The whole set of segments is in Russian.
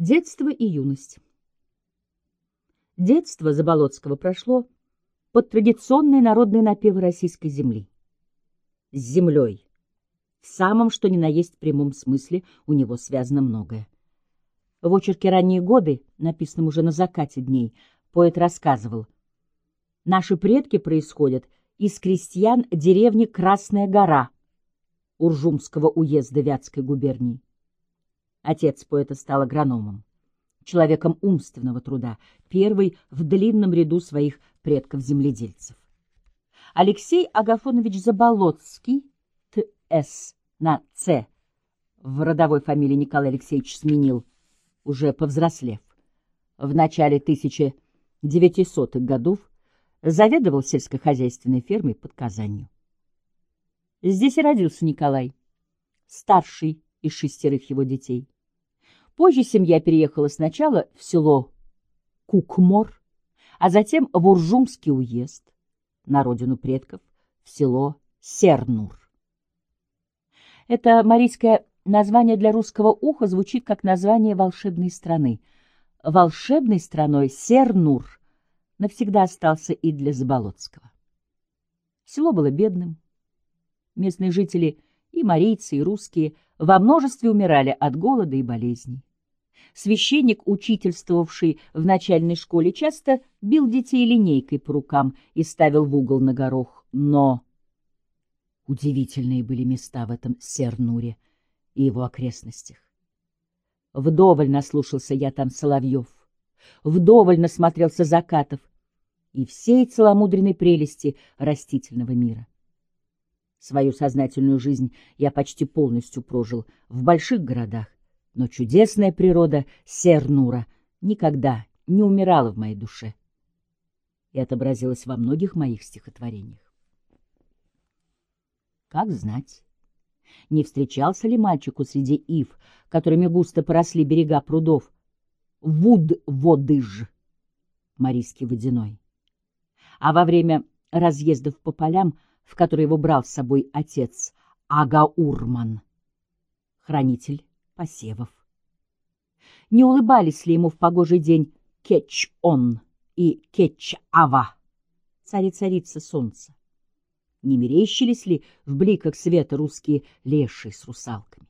Детство и юность. Детство Заболоцкого прошло под традиционные народные напевы российской земли. С землей. В самом что ни на есть прямом смысле у него связано многое. В очерке «Ранние годы», написанном уже на закате дней, поэт рассказывал «Наши предки происходят из крестьян деревни Красная гора Уржумского уезда Вятской губернии. Отец поэта стал агрономом, человеком умственного труда, первый в длинном ряду своих предков-земледельцев. Алексей Агафонович Заболоцкий, Т.С. на Ц. в родовой фамилии Николай Алексеевич сменил, уже повзрослев. В начале 1900-х годов заведовал сельскохозяйственной фермой под Казанью. Здесь и родился Николай, старший из шестерых его детей. Позже семья переехала сначала в село Кукмор, а затем в Уржумский уезд, на родину предков, в село Сернур. Это марийское название для русского уха звучит как название волшебной страны. Волшебной страной Сернур навсегда остался и для Заболоцкого. Село было бедным. Местные жители, и марийцы, и русские – во множестве умирали от голода и болезней. Священник, учительствовавший в начальной школе, часто бил детей линейкой по рукам и ставил в угол на горох. Но удивительные были места в этом Сернуре и его окрестностях. Вдоволь наслушался я там соловьев, вдоволь насмотрелся закатов и всей целомудренной прелести растительного мира. Свою сознательную жизнь я почти полностью прожил в больших городах, но чудесная природа Сернура никогда не умирала в моей душе и отобразилась во многих моих стихотворениях. Как знать, не встречался ли мальчику среди ив, которыми густо поросли берега прудов, Вуд-Водыж, Марийский водяной. А во время разъездов по полям — в который его брал с собой отец Агаурман, хранитель посевов. Не улыбались ли ему в погожий день Кетч-Он и Кетч-Ава, цари-царица солнца? Не мерещились ли в бликах света русские леши с русалками?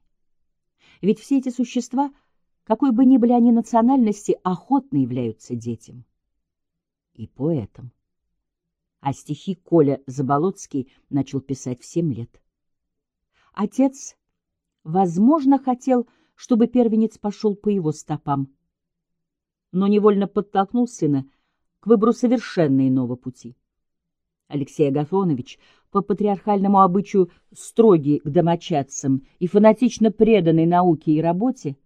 Ведь все эти существа, какой бы ни были они национальности, охотно являются детям и поэтам а стихи Коля Заболоцкий начал писать в семь лет. Отец, возможно, хотел, чтобы первенец пошел по его стопам, но невольно подтолкнул сына к выбору совершенно иного пути. Алексей Агафонович, по патриархальному обычаю строгий к домочадцам и фанатично преданный науке и работе,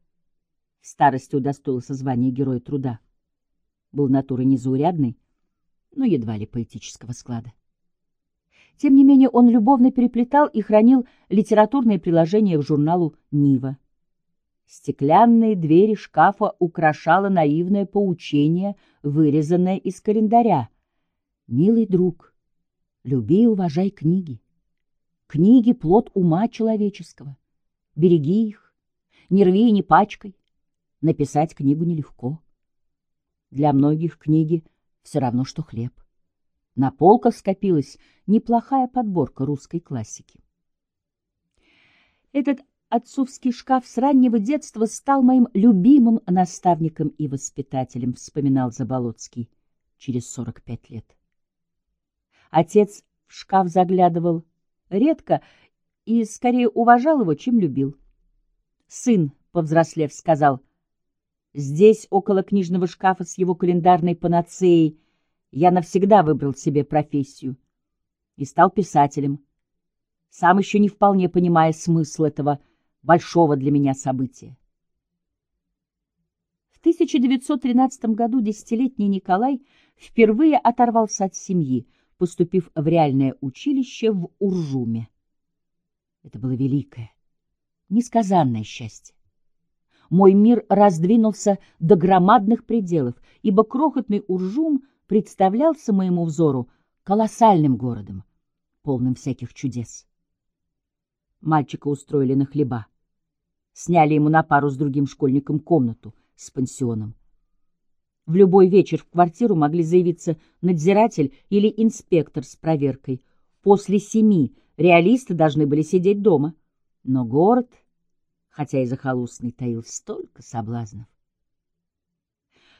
в старости звания Героя Труда. Был натурой незаурядной, но едва ли поэтического склада. Тем не менее, он любовно переплетал и хранил литературные приложения к журналу «Нива». Стеклянные двери шкафа украшало наивное поучение, вырезанное из календаря. «Милый друг, люби и уважай книги. Книги — плод ума человеческого. Береги их, не рви и не пачкай. Написать книгу нелегко. Для многих книги — все равно, что хлеб. На полках скопилась неплохая подборка русской классики. Этот отцовский шкаф с раннего детства стал моим любимым наставником и воспитателем, вспоминал Заболоцкий через 45 лет. Отец в шкаф заглядывал редко и скорее уважал его, чем любил. Сын, повзрослев, сказал — Здесь, около книжного шкафа с его календарной панацеей, я навсегда выбрал себе профессию и стал писателем, сам еще не вполне понимая смысл этого большого для меня события. В 1913 году десятилетний Николай впервые оторвался от семьи, поступив в реальное училище в Уржуме. Это было великое, несказанное счастье мой мир раздвинулся до громадных пределов, ибо крохотный Уржум представлялся моему взору колоссальным городом, полным всяких чудес. Мальчика устроили на хлеба. Сняли ему на пару с другим школьником комнату, с пансионом. В любой вечер в квартиру могли заявиться надзиратель или инспектор с проверкой. После семи реалисты должны были сидеть дома. Но город, хотя и захолустный, таил столько соблазнов.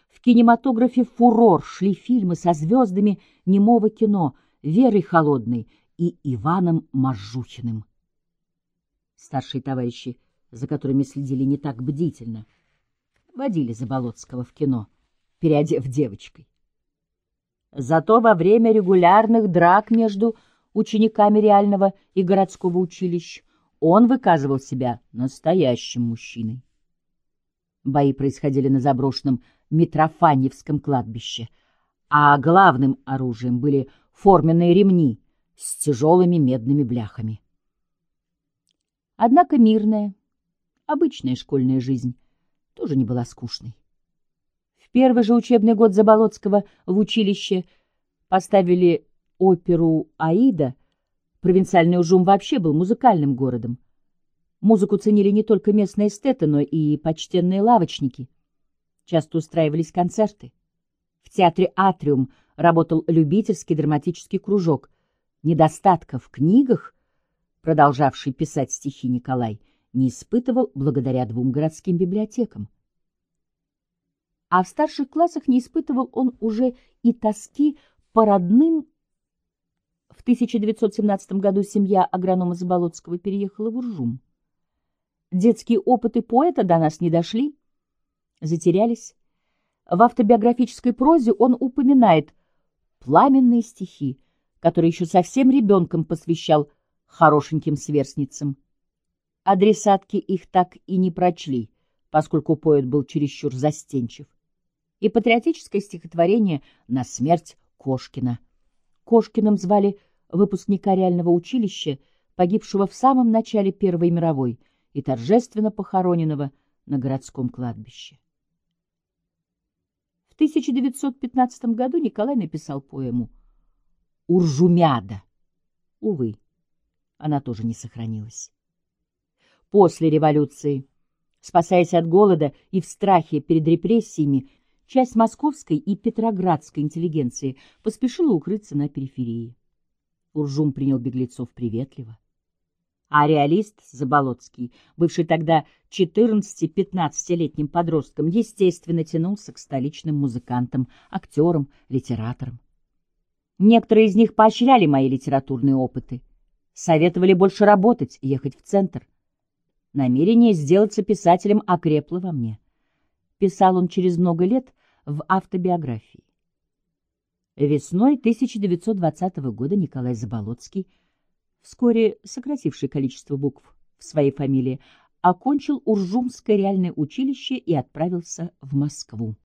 В кинематографе «Фурор» шли фильмы со звездами немого кино Верой Холодной и Иваном Мажухиным. Старшие товарищи, за которыми следили не так бдительно, водили Заболоцкого в кино — переодев девочкой. Зато во время регулярных драк между учениками реального и городского училищ он выказывал себя настоящим мужчиной. Бои происходили на заброшенном Митрофаньевском кладбище, а главным оружием были форменные ремни с тяжелыми медными бляхами. Однако мирная, обычная школьная жизнь тоже не была скучной первый же учебный год Заболоцкого в училище поставили оперу «Аида», провинциальный Ужум вообще был музыкальным городом. Музыку ценили не только местные эстеты, но и почтенные лавочники. Часто устраивались концерты. В театре «Атриум» работал любительский драматический кружок. Недостатка в книгах, продолжавший писать стихи Николай, не испытывал благодаря двум городским библиотекам а в старших классах не испытывал он уже и тоски по родным. В 1917 году семья агронома Заболоцкого переехала в Уржум. Детские опыты поэта до нас не дошли, затерялись. В автобиографической прозе он упоминает пламенные стихи, которые еще совсем ребенком посвящал хорошеньким сверстницам. Адресатки их так и не прочли, поскольку поэт был чересчур застенчив и патриотическое стихотворение «На смерть Кошкина». Кошкиным звали выпускника реального училища, погибшего в самом начале Первой мировой и торжественно похороненного на городском кладбище. В 1915 году Николай написал поэму «Уржумяда». Увы, она тоже не сохранилась. После революции, спасаясь от голода и в страхе перед репрессиями, Часть московской и петроградской интеллигенции поспешила укрыться на периферии. Уржум принял беглецов приветливо. А реалист Заболоцкий, бывший тогда 14-15-летним подростком, естественно тянулся к столичным музыкантам, актерам, литераторам. Некоторые из них поощряли мои литературные опыты, советовали больше работать, ехать в центр. Намерение сделаться писателем окрепло во мне писал он через много лет в автобиографии. Весной 1920 года Николай Заболоцкий, вскоре сокративший количество букв в своей фамилии, окончил Уржумское реальное училище и отправился в Москву.